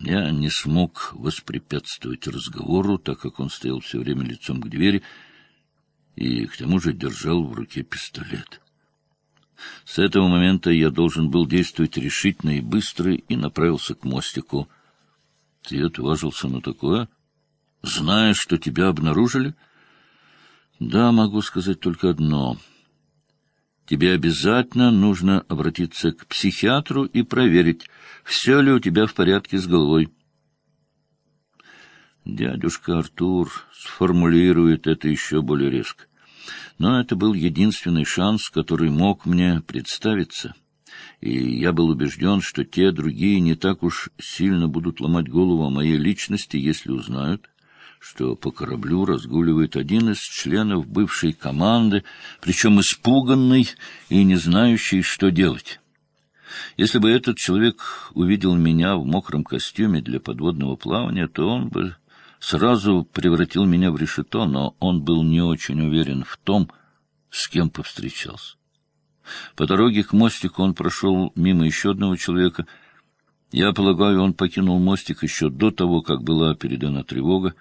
Я не смог воспрепятствовать разговору, так как он стоял все время лицом к двери и к тому же держал в руке пистолет. С этого момента я должен был действовать решительно и быстро и направился к мостику. Ты отважился на такое? Зная, что тебя обнаружили? Да, могу сказать только одно. Тебе обязательно нужно обратиться к психиатру и проверить, все ли у тебя в порядке с головой. Дядюшка Артур сформулирует это еще более резко. Но это был единственный шанс, который мог мне представиться. И я был убежден, что те другие не так уж сильно будут ломать голову о моей личности, если узнают, что по кораблю разгуливает один из членов бывшей команды, причем испуганный и не знающий, что делать. Если бы этот человек увидел меня в мокром костюме для подводного плавания, то он бы сразу превратил меня в решето, но он был не очень уверен в том, с кем повстречался. По дороге к мостику он прошел мимо еще одного человека. Я полагаю, он покинул мостик еще до того, как была передана тревога.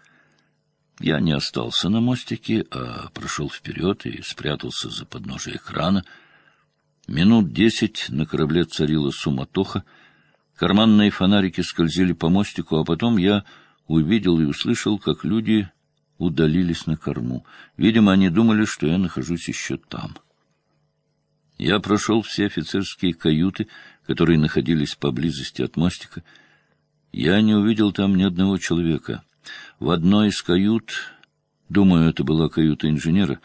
Я не остался на мостике, а прошел вперед и спрятался за подножие экрана. Минут десять на корабле царила суматоха. Карманные фонарики скользили по мостику, а потом я увидел и услышал, как люди удалились на корму. Видимо, они думали, что я нахожусь еще там. Я прошел все офицерские каюты, которые находились поблизости от мостика. Я не увидел там ни одного человека. В одной из кают, думаю, это была каюта инженера,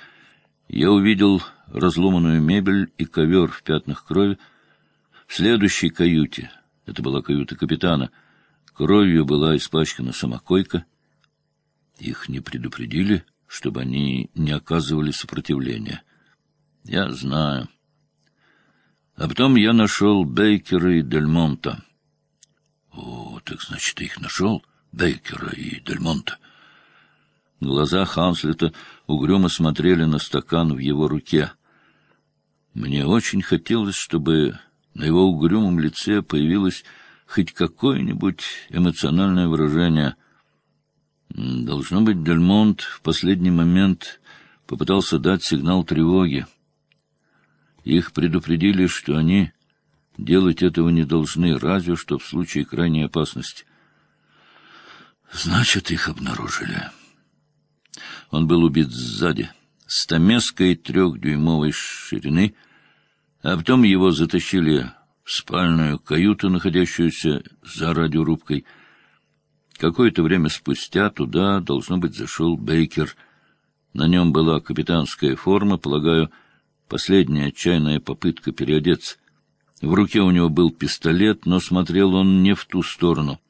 я увидел разломанную мебель и ковер в пятнах крови. В следующей каюте, это была каюта капитана, — Кровью была испачкана самокойка. Их не предупредили, чтобы они не оказывали сопротивления. Я знаю. А потом я нашел Бейкера и Дельмонта. О, так значит, ты их нашел, Бейкера и Дельмонта. Глаза Ханслета угрюмо смотрели на стакан в его руке. Мне очень хотелось, чтобы на его угрюмом лице появилась хоть какое-нибудь эмоциональное выражение. Должно быть, Дельмонт в последний момент попытался дать сигнал тревоги. Их предупредили, что они делать этого не должны, разве что в случае крайней опасности. Значит, их обнаружили. Он был убит сзади, стамеской трехдюймовой ширины, а потом его затащили в спальную каюту, находящуюся за радиорубкой. Какое-то время спустя туда, должно быть, зашел Бейкер. На нем была капитанская форма, полагаю, последняя отчаянная попытка переодеться. В руке у него был пистолет, но смотрел он не в ту сторону.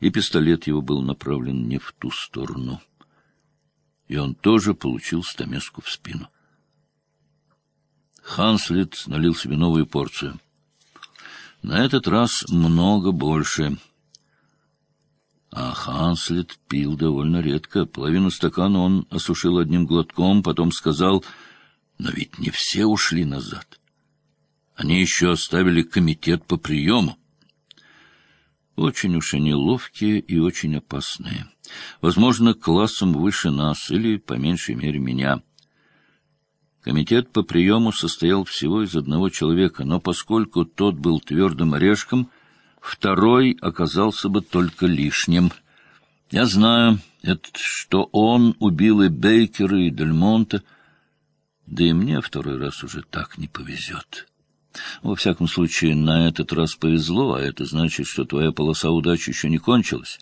И пистолет его был направлен не в ту сторону. И он тоже получил стамеску в спину. Ханслет налил себе новую порцию. На этот раз много больше. А Ханслет пил довольно редко. Половину стакана он осушил одним глотком, потом сказал, «Но ведь не все ушли назад. Они еще оставили комитет по приему». Очень уж они ловкие и очень опасные. Возможно, классом выше нас или, по меньшей мере, меня. Комитет по приему состоял всего из одного человека, но поскольку тот был твердым орешком, второй оказался бы только лишним. Я знаю, это, что он убил и Бейкера, и Дельмонта, да и мне второй раз уже так не повезет. Во всяком случае, на этот раз повезло, а это значит, что твоя полоса удачи еще не кончилась.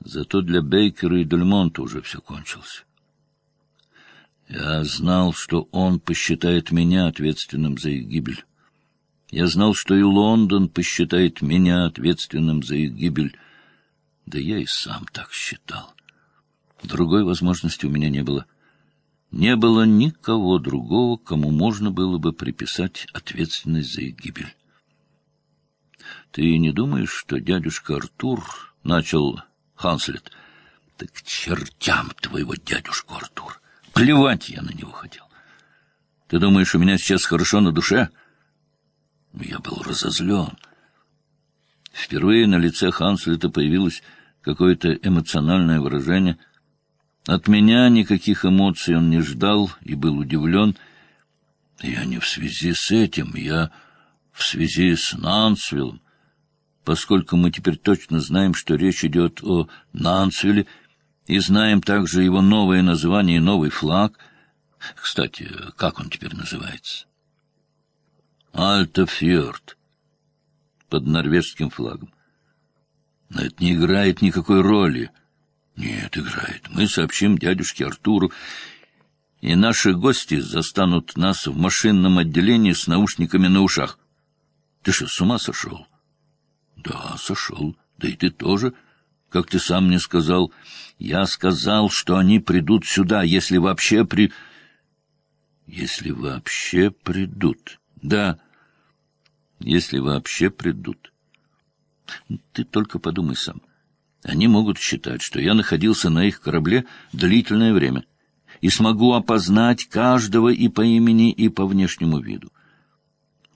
Зато для Бейкера и Дельмонта уже все кончилось. Я знал, что он посчитает меня ответственным за их гибель. Я знал, что и Лондон посчитает меня ответственным за их гибель. Да я и сам так считал. Другой возможности у меня не было. Не было никого другого, кому можно было бы приписать ответственность за их гибель. Ты не думаешь, что дядюшка Артур начал Ханслет? Так чертям твоего дядюшку Артур! Плевать я на него хотел. Ты думаешь, у меня сейчас хорошо на душе? Я был разозлен. Впервые на лице Ханслета появилось какое-то эмоциональное выражение. От меня никаких эмоций он не ждал и был удивлен. Я не в связи с этим, я в связи с Нансвиллом, поскольку мы теперь точно знаем, что речь идет о Нансвилле, и знаем также его новое название и новый флаг. Кстати, как он теперь называется? Альтафьорд под норвежским флагом. Но это не играет никакой роли. Нет, играет. Мы сообщим дядюшке Артуру, и наши гости застанут нас в машинном отделении с наушниками на ушах. Ты что, с ума сошел? Да, сошел. Да и ты тоже. Как ты сам мне сказал, я сказал, что они придут сюда, если вообще при... Если вообще придут. Да, если вообще придут. Ты только подумай сам. Они могут считать, что я находился на их корабле длительное время и смогу опознать каждого и по имени, и по внешнему виду.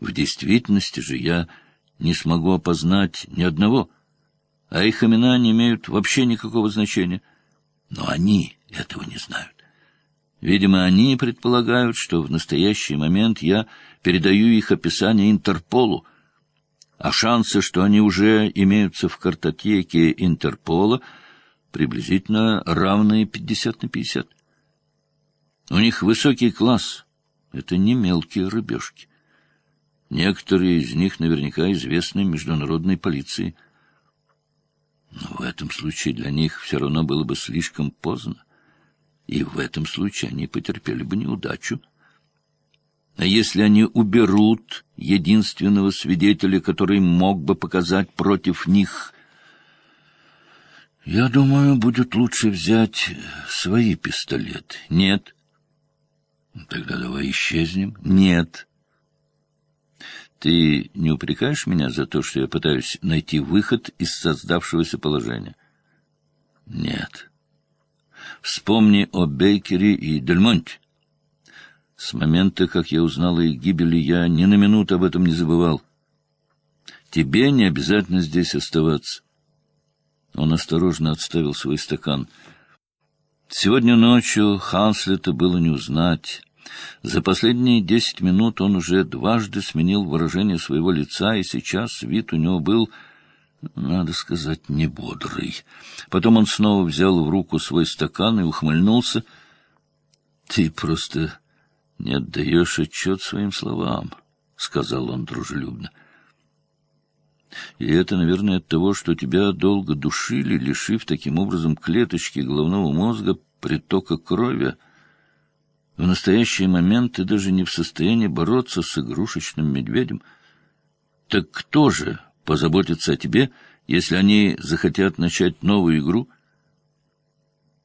В действительности же я не смогу опознать ни одного, а их имена не имеют вообще никакого значения. Но они этого не знают. Видимо, они предполагают, что в настоящий момент я передаю их описание Интерполу, а шансы, что они уже имеются в картотеке Интерпола, приблизительно равные 50 на 50. У них высокий класс, это не мелкие рыбешки. Некоторые из них наверняка известны международной полиции. Но в этом случае для них все равно было бы слишком поздно, и в этом случае они потерпели бы неудачу. А если они уберут единственного свидетеля, который мог бы показать против них... Я думаю, будет лучше взять свои пистолеты. Нет. Тогда давай исчезнем. Нет. Ты не упрекаешь меня за то, что я пытаюсь найти выход из создавшегося положения? Нет. Вспомни о Бейкере и Дельмонте. С момента, как я узнал о их гибели, я ни на минуту об этом не забывал. Тебе не обязательно здесь оставаться. Он осторожно отставил свой стакан. Сегодня ночью Ханслета было не узнать. За последние десять минут он уже дважды сменил выражение своего лица, и сейчас вид у него был, надо сказать, не бодрый. Потом он снова взял в руку свой стакан и ухмыльнулся. — Ты просто не отдаешь отчет своим словам, — сказал он дружелюбно. И это, наверное, от того, что тебя долго душили, лишив таким образом клеточки головного мозга притока крови. В настоящий момент ты даже не в состоянии бороться с игрушечным медведем. Так кто же позаботится о тебе, если они захотят начать новую игру —